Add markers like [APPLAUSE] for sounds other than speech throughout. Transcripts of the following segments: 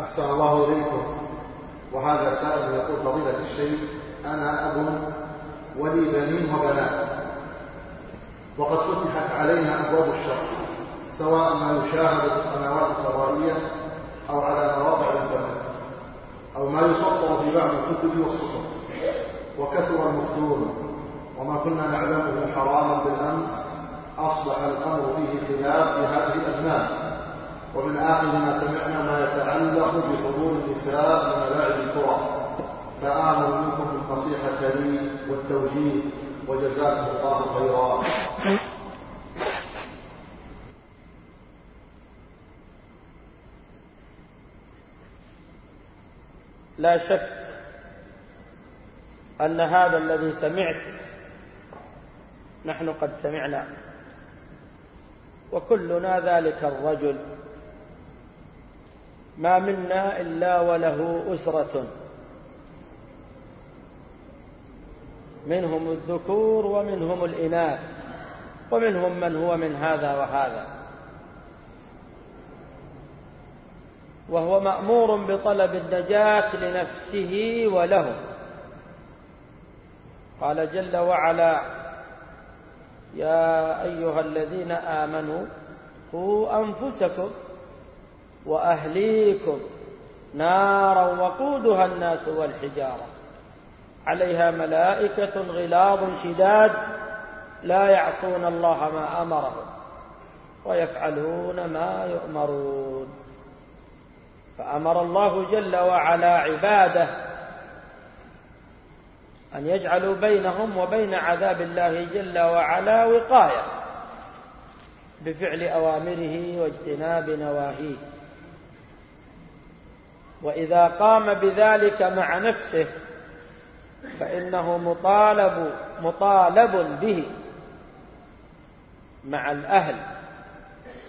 أحسن الله إليكم. وهذا سائل يقول فضيلة الشيخ أنا أب ولي بنين وبنات. وقد فتحت علينا أبواب الشر سواء ما يشاهد في القنوات الفضائية أو على مواقع الإنترنت أو ما يسطر في بعض الكتب والصحف وكثر المفتون وما كنا نعلمه حراما بالأمس أصبح الأمر فيه خلاف في هذه الأزمان. ومن آخر ما سمعنا ما يتعلق بحضور النساء لملاعب الكرة. فآمل منكم بالنصيحة لي والتوجيه وجزاكم الله خيرا. لا شك أن هذا الذي سمعت نحن قد سمعنا وكلنا ذلك الرجل. ما منا إلا وله أسرة. منهم الذكور ومنهم الإناث ومنهم من هو من هذا وهذا. وهو مأمور بطلب النجاة لنفسه وله. قال جل وعلا يا أيها الذين آمنوا قوا أنفسكم وأهليكم نارا وقودها الناس والحجارة. عليها ملائكة غلاظ شداد لا يعصون الله ما أمرهم ويفعلون ما يؤمرون. فأمر الله جل وعلا عباده أن يجعلوا بينهم وبين عذاب الله جل وعلا وقاية بفعل أوامره واجتناب نواهيه. وإذا قام بذلك مع نفسه فإنه مطالب مطالب به مع الأهل.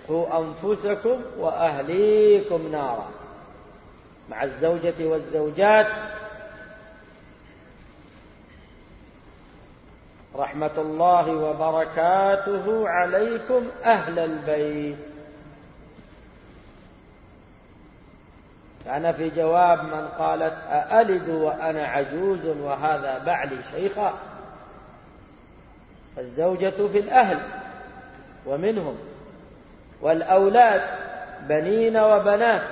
قوا أنفسكم وأهليكم نارا. مع الزوجة والزوجات. رحمة الله وبركاته عليكم أهل البيت. أنا في جواب من قالت أألد وأنا عجوز وهذا بعلي شيخا. الزوجة في الأهل ومنهم. والأولاد بنين وبنات.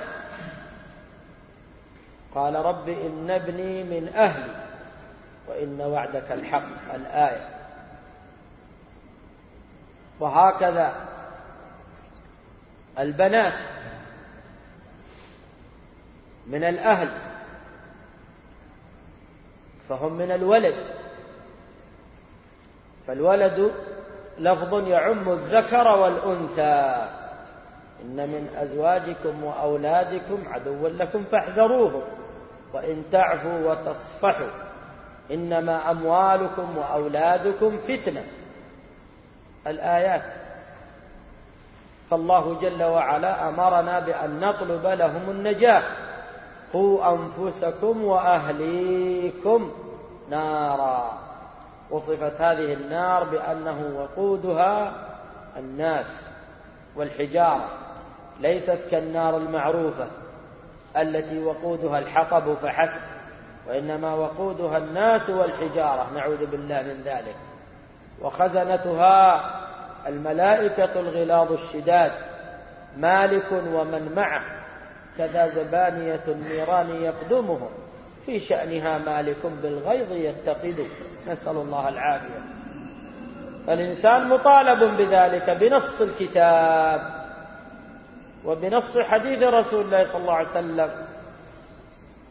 قال رب إن ابني من أهلي وإن وعدك الحق الآية. وهكذا البنات. من الأهل فهم من الولد. فالولد لفظ يعم الذكر والأنثى. إن من أزواجكم وأولادكم عدوا لكم فاحذروهم وإن تعفوا وتصفحوا. إنما أموالكم وأولادكم فتنة. الآيات. فالله جل وعلا أمرنا بأن نطلب لهم النجاة. قوا أنفسكم وأهليكم نارا. وصفت هذه النار بأنه وقودها الناس والحجارة ليست كالنار المعروفة التي وقودها الحطب فحسب وإنما وقودها الناس والحجارة. نعوذ بالله من ذلك. وخزنتها الملائكة الغلاظ الشداد مالك ومن معه. كذا زبانية النيران يقدمهم. في شأنها مالك بالغيظ يتقد. نسأل الله العافية. فالإنسان مطالب بذلك بنص الكتاب وبنص حديث رسول الله صلى الله عليه وسلم.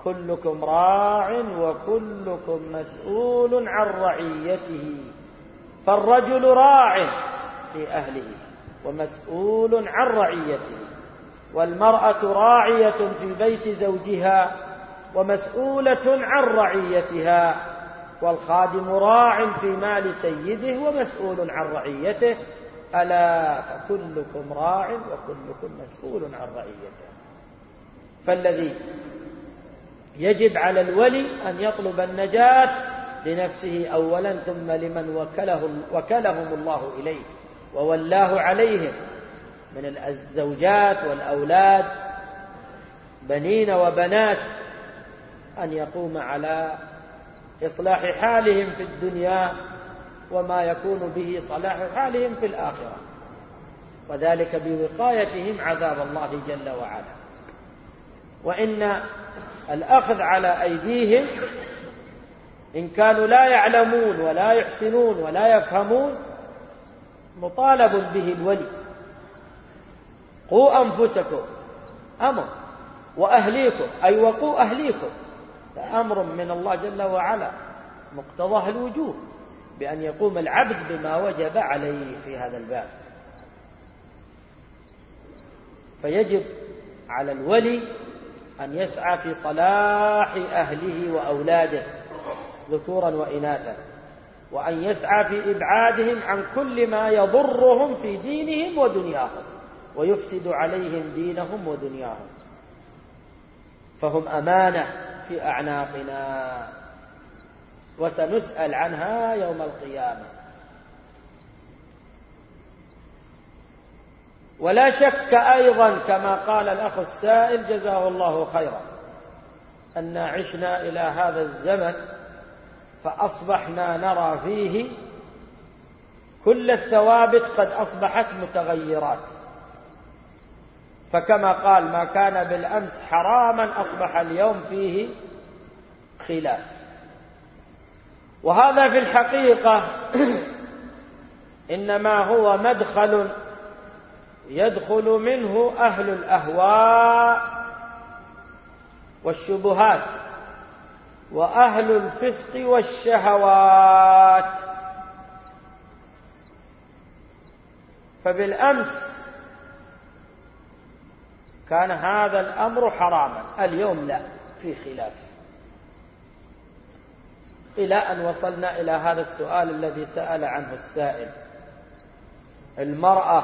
كلكم راع وكلكم مسؤول عن رعيته. فالرجل راع في أهله ومسؤول عن رعيته. والمرأة راعية في بيت زوجها ومسؤولة عن رعيتها والخادم راع في مال سيده ومسؤول عن رعيته. ألا فكلكم راع وكلكم مسؤول عن رعيته. فالذي يجب على الولي أن يطلب النجاة لنفسه أولا ثم لمن وكله وكلهم الله إليه وولاه عليهم. من الزوجات والأولاد بنين وبنات أن يقوم على إصلاح حالهم في الدنيا وما يكون به صلاح حالهم في الآخرة. وذلك بوقايتهم عذاب الله جل وعلا. وإن الأخذ على أيديهم إن كانوا لا يعلمون ولا يحسنون ولا يفهمون مطالب به الولي. قوا أنفسكم. أمر. وأهليكم. أي وقوا أهليكم. أمر من الله جل وعلا. مقتضاه الوجوب. بأن يقوم العبد بما وجب عليه في هذا الباب. فيجب على الولي أن يسعى في صلاح أهله وأولاده ذكورا وإناثا. وأن يسعى في إبعادهم عن كل ما يضرهم في دينهم ودنياهم. ويفسد عليهم دينهم ودنياهم. فهم أمانة في أعناقنا. وسنسأل عنها يوم القيامة. ولا شك أيضا كما قال الأخ السائل جزاه الله خيرا أن عشنا إلى هذا الزمن فأصبحنا نرى فيه كل الثوابت قد أصبحت متغيرات. فكما قال ما كان بالأمس حراما أصبح اليوم فيه خلاف. وهذا في الحقيقة [CLEARS THROAT] إنما هو مدخل يدخل منه أهل الأهواء والشبهات وأهل الفسق والشهوات. فبالأمس كان هذا الأمر حراما. اليوم لا في خلاف. إلى أن وصلنا إلى هذا السؤال الذي سأل عنه السائل. المرأة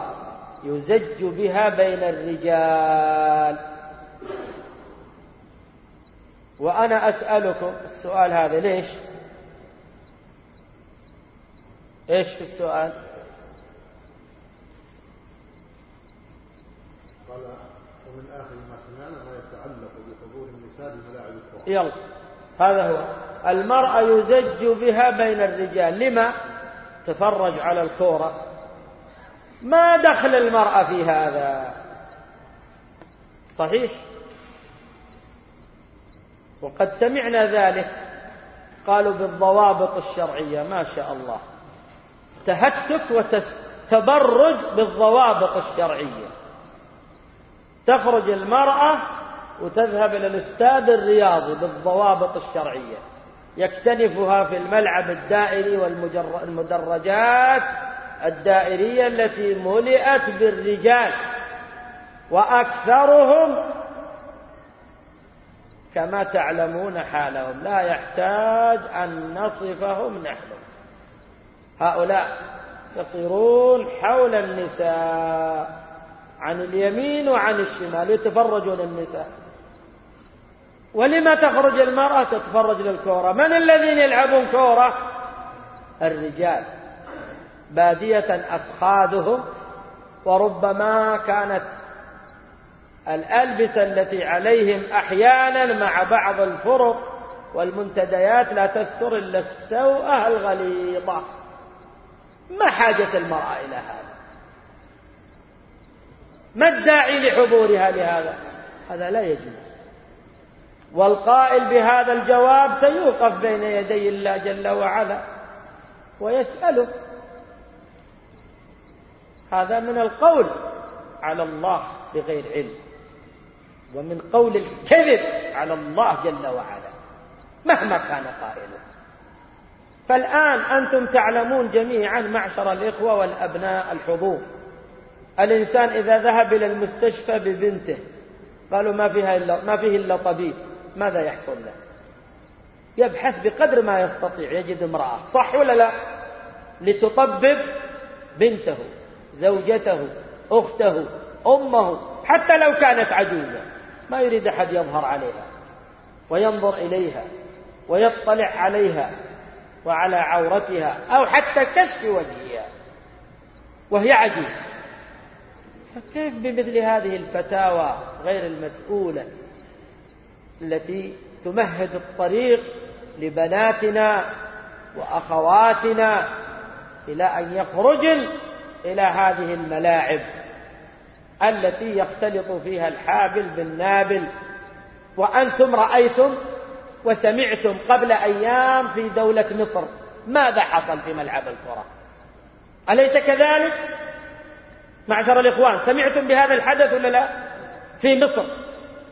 يزج بها بين الرجال. وأنا أسألكم السؤال هذا ليش؟ إيش في السؤال قال ومن آخر ما سمعنا ما يتعلق بحضور النساء بملاعب الكرة يلا. هذا هو. المرأة يزج بها بين الرجال. لما؟ تفرج على الكورة. ما دخل المرأة في هذا؟ صحيح؟ وقد سمعنا ذلك. قالوا بالضوابط الشرعية. ما شاء الله. تهتك وتبرج بالضوابط الشرعية. تخرج المرأة وتذهب إلى الاستاد الرياضي بالضوابط الشرعية. يكتنفها في الملعب الدائري والمدرجات الدائرية التي ملئت بالرجال. وأكثرهم كما تعلمون حالهم. لا يحتاج أن نصفهم نحن. هؤلاء يصيرون حول النساء. عن اليمين وعن الشمال يتفرجون النساء. ولما تخرج المرأة تتفرج للكورة. من الذين يلعبون كورة؟ الرجال. بادية أفخاذهم وربما كانت الألبسة التي عليهم أحيانا مع بعض الفرق والمنتديات لا تستر إلا السوءة الغليظة. ما حاجة المرأة إلى هذا؟ ما الداعي لحضورها لهذا؟ هذا لا يجوز. والقائل بهذا الجواب سيوقف بين يدي الله جل وعلا ويسأله. هذا من القول على الله بغير علم ومن قول الكذب على الله جل وعلا مهما كان قائله فالآن أنتم تعلمون جميعا معشر الإخوة والأبناء الحضور. الإنسان إذا ذهب إلى المستشفى ببنته قالوا ما فيها إلا ما فيه إلا طبيب ماذا يحصل له؟ يبحث بقدر ما يستطيع يجد امرأة صح ولا لا؟ لتطبب بنته زوجته أخته أمه حتى لو كانت عجوزة ما يريد أحد يظهر عليها وينظر إليها ويطلع عليها وعلى عورتها أو حتى كشف وجهها وهي عجيز فكيف بمثل هذه الفتاوى غير المسؤولة التي تمهد الطريق لبناتنا وأخواتنا إلى أن يخرجن إلى هذه الملاعب التي يختلط فيها الحابل بالنابل وأنتم رأيتم وسمعتم قبل أيام في دولة مصر ماذا حصل في ملعب الكرة؟ أليس كذلك؟ معشر الإخوان. سمعتم بهذا الحدث ولا لا؟ في مصر.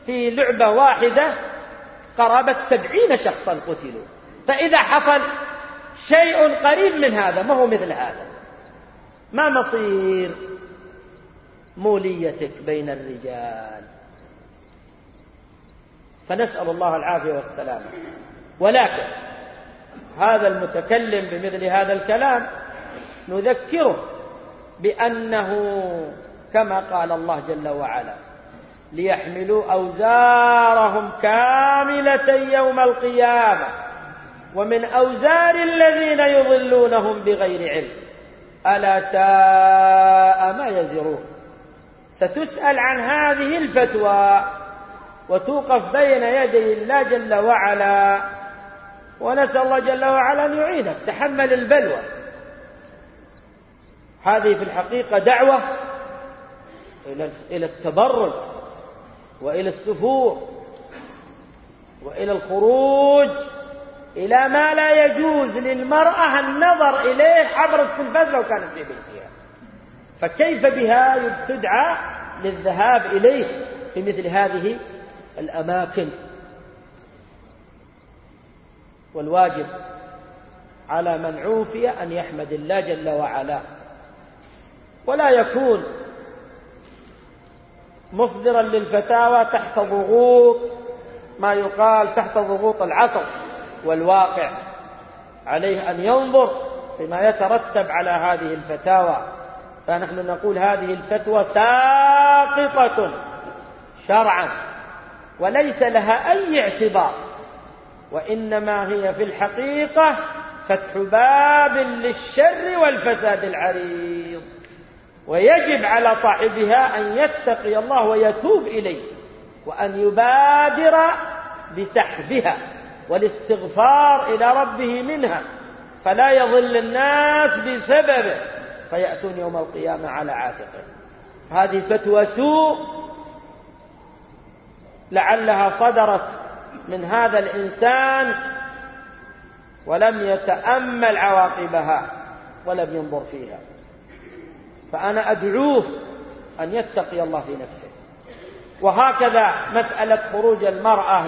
في لعبة واحدة قرابة سبعين شخصا قتلوا. فإذا حصل شيء قريب من هذا ما هو مثل هذا؟ ما مصير موليتك بين الرجال. فنسأل الله العافية والسلامة. ولكن هذا المتكلم بمثل هذا الكلام نذكره. بأنه كما قال الله جل وعلا ليحملوا أوزارهم كاملة يوم القيامة ومن أوزار الذين يضلونهم بغير علم ألا ساء ما يزرون. ستسأل عن هذه الفتوى وتوقف بين يدي الله جل وعلا ونسأل الله جل وعلا أن يعينك تحمل البلوى. هذه في الحقيقة دعوة إلى التبرج وإلى السفور وإلى الخروج إلى ما لا يجوز للمرأة النظر إليه عبر التلفاز لو كانت في بيتها. فكيف بها تدعى للذهاب إليه في مثل هذه الأماكن؟ والواجب على من عوفي أن يحمد الله جل وعلا ولا يكون مصدرا للفتاوى تحت ضغوط ما يقال تحت ضغوط العصر والواقع. عليه أن ينظر فيما يترتب على هذه الفتاوى. فنحن نقول هذه الفتوى ساقطة شرعا وليس لها أي اعتبار وإنما هي في الحقيقة فتح باب للشر والفساد العريض. ويجب على صاحبها أن يتقي الله ويتوب إليه وأن يبادر بسحبها والاستغفار إلى ربه منها فلا يضل الناس بسببه فيأتون يوم القيامة على عاتقه. هذه فتوى سوء لعلها صدرت من هذا الإنسان ولم يتأمل عواقبها ولم ينظر فيها. فأنا أدعوه أن يتقي الله في نفسه. وهكذا مسألة خروج المرأة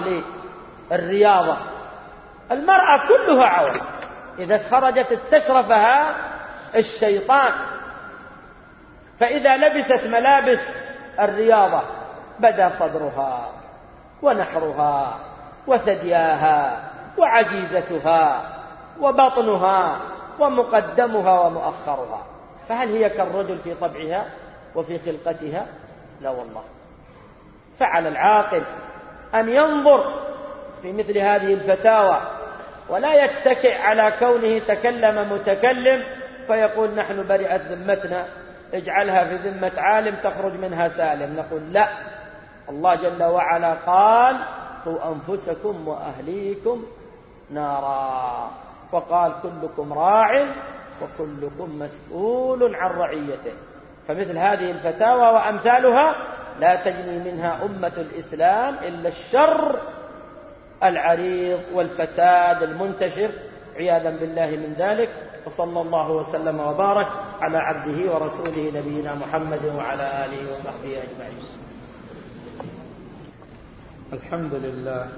للرياضة. المرأة كلها عورة. إذا خرجت استشرفها الشيطان. فإذا لبست ملابس الرياضة بدا صدرها ونحرها وثدياها وعجيزتها وبطنها ومقدمها ومؤخرها. فهل هي كالرجل في طبعها وفي خلقتها؟ لا والله. فعلى العاقل أن ينظر في مثل هذه الفتاوى ولا يتكئ على كونه تكلم متكلم فيقول نحن برئت ذمتنا اجعلها في ذمة عالم تخرج منها سالم. نقول لا. الله جل وعلا قال قوا أنفسكم وأهليكم نارا. وقال كلكم راع وكلكم مسؤول عن رعيته. فمثل هذه الفتاوى وأمثالها لا تجني منها أمة الإسلام إلا الشر العريض والفساد المنتشر. عياذا بالله من ذلك. وصلى الله وسلم وبارك على عبده ورسوله نبينا محمد وعلى آله وصحبه أجمعين. الحمد لله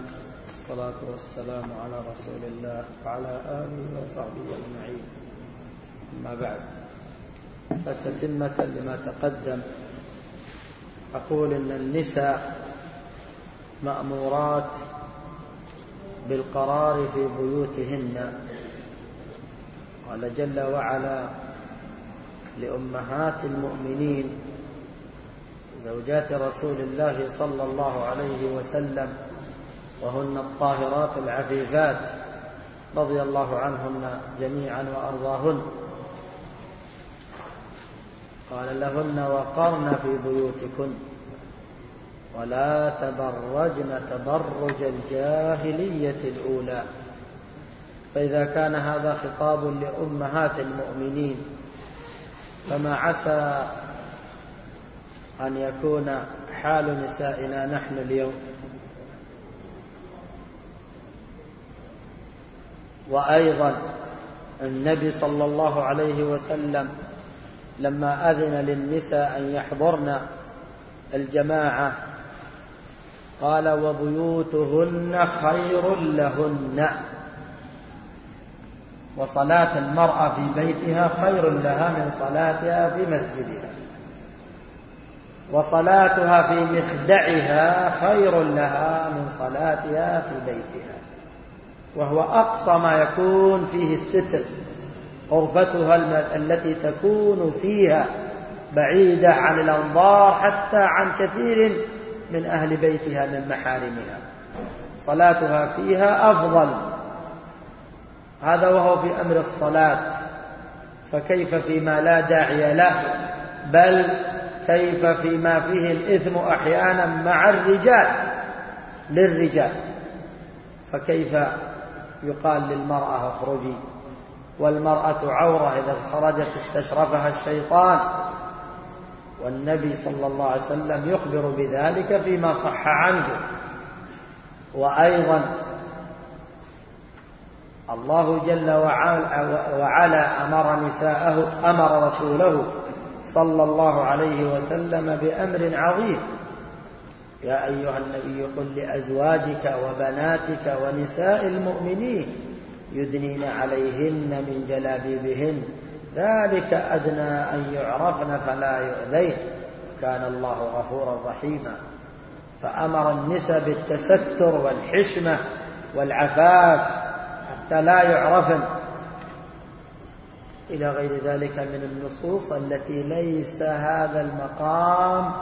والصلاة والسلام على رسول الله وعلى آله وصحبه أجمعين. أما بعد فتتمة لما تقدم. أقول إن النساء مأمورات بالقرار في بيوتهن. قال جل وعلا لأمهات المؤمنين زوجات رسول الله صلى الله عليه وسلم وهن الطاهرات العفيفات رضي الله عنهن جميعا وأرضاهن. قال لهن وقرن في بيوتكن ولا تبرجن تبرج الجاهلية الأولى. فإذا كان هذا خطاب لأمهات المؤمنين فما عسى أن يكون حال نسائنا نحن اليوم. وأيضا النبي صلى الله عليه وسلم لما أذن للنساء أن يحضرن الجماعة قال وبيوتهن خير لهن. وصلاة المرأة في بيتها خير لها من صلاتها في مسجدها. وصلاتها في مخدعها خير لها من صلاتها في بيتها. وهو أقصى ما يكون فيه الستر. غرفتها التي تكون فيها بعيدة عن الأنظار حتى عن كثير من أهل بيتها من محارمها. صلاتها فيها أفضل. هذا وهو في أمر الصلاة. فكيف فيما لا داعي له؟ بل كيف فيما فيه الإثم أحيانا مع الرجال للرجال. فكيف يقال للمرأة اخرجي؟ والمرأة عورة إذا خرجت استشرفها الشيطان. والنبي صلى الله عليه وسلم يخبر بذلك فيما صح عنه. وأيضا الله جل وعلا أمر نساءه أمر رسوله صلى الله عليه وسلم بأمر عظيم. يا أيها النبي قل لأزواجك وبناتك ونساء المؤمنين يدنين عليهن من جلابيبهن. ذلك أدنى أن يعرفن فلا يؤذين. كان الله غفورا رحيما. فأمر النساء بالتستر والحشمة والعفاف حتى لا يعرفن. إلى غير ذلك من النصوص التي ليس هذا المقام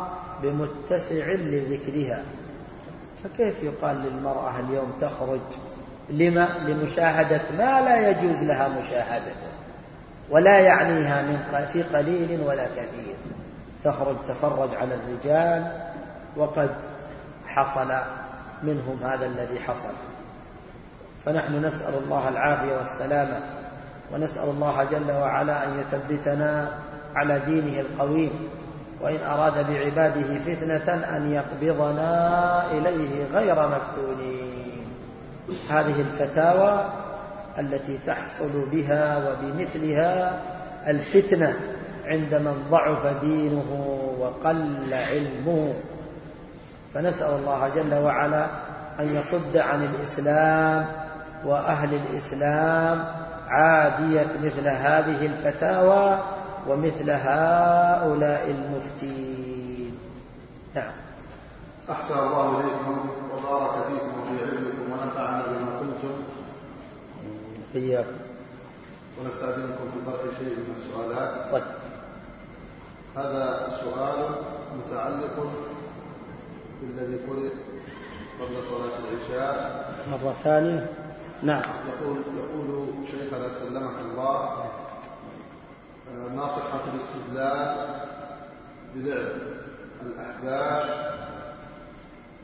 بمتسع لذكرها. فكيف يقال للمرأة اليوم تخرج؟ لما لمشاهدة ما لا يجوز لها مشاهدته ولا يعنيها من في قليل ولا كثير. تخرج تفرج على الرجال وقد حصل منهم هذا الذي حصل. فنحن نسأل الله العافية والسلامة ونسأل الله جل وعلا أن يثبتنا على دينه القويم وإن أراد بعباده فتنة أن يقبضنا إليه غير مفتونين. هذه الفتاوى التي تحصل بها وبمثلها الفتنة عند من ضعف دينه وقل علمه. فنسأل الله جل وعلا أن يصد عن الإسلام وأهل الإسلام عادية مثل هذه الفتاوى ومثل هؤلاء المفتين. نعم. أحسن الله إليكم وبارك فيكم وفي علمكم ونفعنا بما قلتم إياكم. ونستأذنكم في طرح شيء من السؤالات. طيب. هذا سؤال متعلق بالذي قرئ قبل صلاة العشاء. مرة ثانية. نعم. يقول يقول شيخنا سلمك الله. ما صحة الاستدلال بلعب الأحباب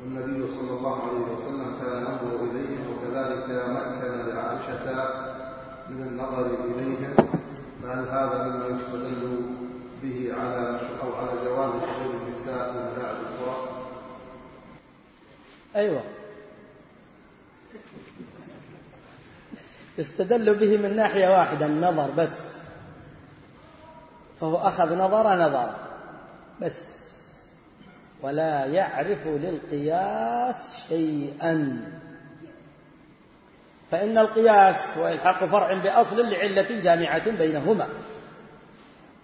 والنبي صلى الله عليه وسلم كان ينظر إليهم وكذلك مكن لعائشة من النظر إليهم فهل هذا مما يستدل به على أو على جواز حضور النساء من لعب الكرة؟ أيوة. استدل به من ناحية واحدة النظر بس. فهو أخذ نظر نظر بس. ولا يعرف للقياس شيئا. فإن القياس وإلحاق فرع بأصل لعلة جامعة بينهما.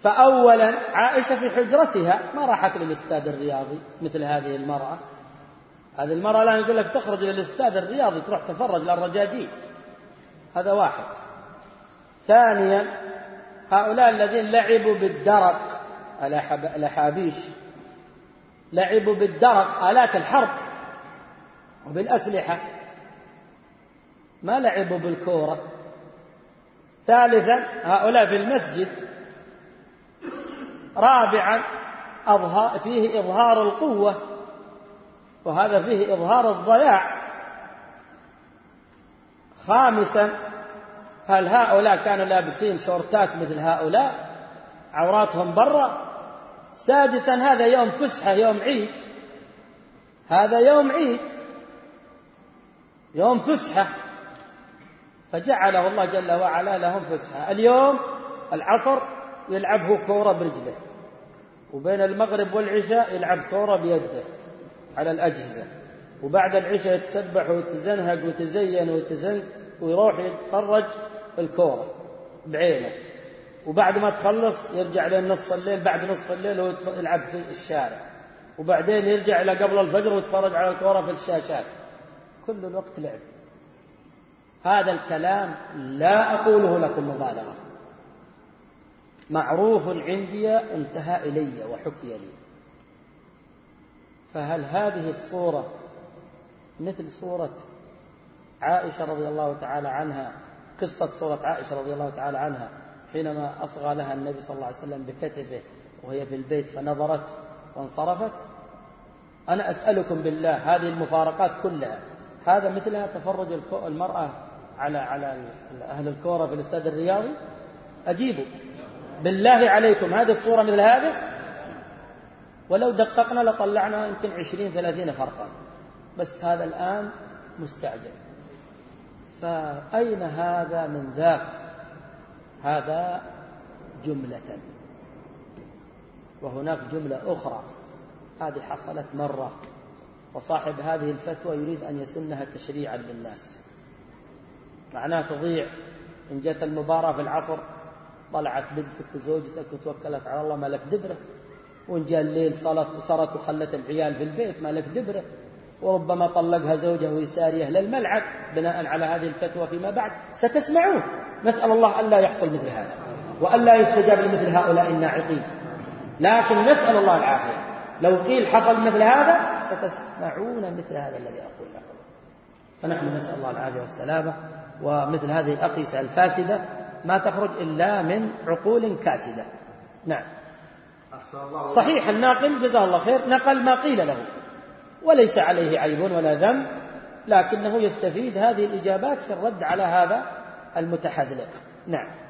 فأولا عائشة في حجرتها ما راحت للاستاد الرياضي مثل هذه المرأة. هذه المرأة الآن يقول لك تخرج إلى الاستاد الرياضي تروح تفرج للرجاجيل هذا واحد. ثانيا هؤلاء الذين لعبوا بالدرق الأحابيش. لعبوا بالدرق آلات الحرب وبالأسلحة. ما لعبوا بالكورة. ثالثا هؤلاء في المسجد. رابعا فيه إظهار القوة وهذا فيه إظهار الضياع. خامسا هل هؤلاء كانوا لابسين شورتات مثل هؤلاء؟ عوراتهم برا؟ سادسا هذا يوم فسحة يوم عيد. هذا يوم عيد يوم فسحة. فجعله الله جل وعلا لهم فسحة. اليوم العصر يلعب هو كورة برجله وبين المغرب والعشاء يلعب كورة بيده على الأجهزة. وبعد العشاء يتسبح ويتزنهق ويتزين ويتزن ويروح يتفرج الكورة بعينه. وبعد ما تخلص يرجع لين نص الليل بعد نصف الليل هو يلعب في الشارع. وبعدين يرجع إلى قبل الفجر ويتفرج على الكورة في الشاشات. كل الوقت لعب. هذا الكلام لا أقوله لكم مبالغة. معروف عندي انتهى إلي وحكي لي. فهل هذه الصورة مثل صورة عائشة رضي الله تعالى عنها قصة صورة عائشة رضي الله تعالى عنها حينما أصغى لها النبي صلى الله عليه وسلم بكتفه وهي في البيت فنظرت وانصرفت أنا أسألكم بالله هذه المفارقات كلها هذا مثلها تفرج المرأة على على أهل الكورة في الاستاد الرياضي؟ أجيبوا بالله عليكم هذه الصورة مثل هذه؟ ولو دققنا لطلعنا يمكن عشرين ثلاثين فرقا. بس هذا الآن مستعجل. فأين هذا من ذاك؟ هذا جملة. وهناك جملة أخرى. هذه حصلت مرة. وصاحب هذه الفتوى يريد أن يسنها تشريعا للناس. معناه تضيع. إن جت المباراة في العصر طلعت بنتك وزوجتك وتوكلت على الله ما لك دبرة. وإن جاء الليل صارت صارت وخلت العيال في البيت ما لك دبرة. وربما طلقها زوجه ويساريه للملعب بناء على هذه الفتوى فيما بعد. ستسمعون. نسأل الله ألا يحصل مثل هذا وألا يستجاب لمثل هؤلاء الناعقين. لكن نسأل الله العافية. لو قيل حصل مثل هذا ستسمعون مثل هذا الذي أقول لكم. فنحن نسأل الله العافية والسلامة. ومثل هذه الأقيسة الفاسدة ما تخرج إلا من عقول كاسدة. نعم. صحيح الناقل جزاه الله خير. نقل ما قيل له. وليس عليه عيب ولا ذنب لكنه يستفيد هذه الإجابات في الرد على هذا المتحذلق نعم.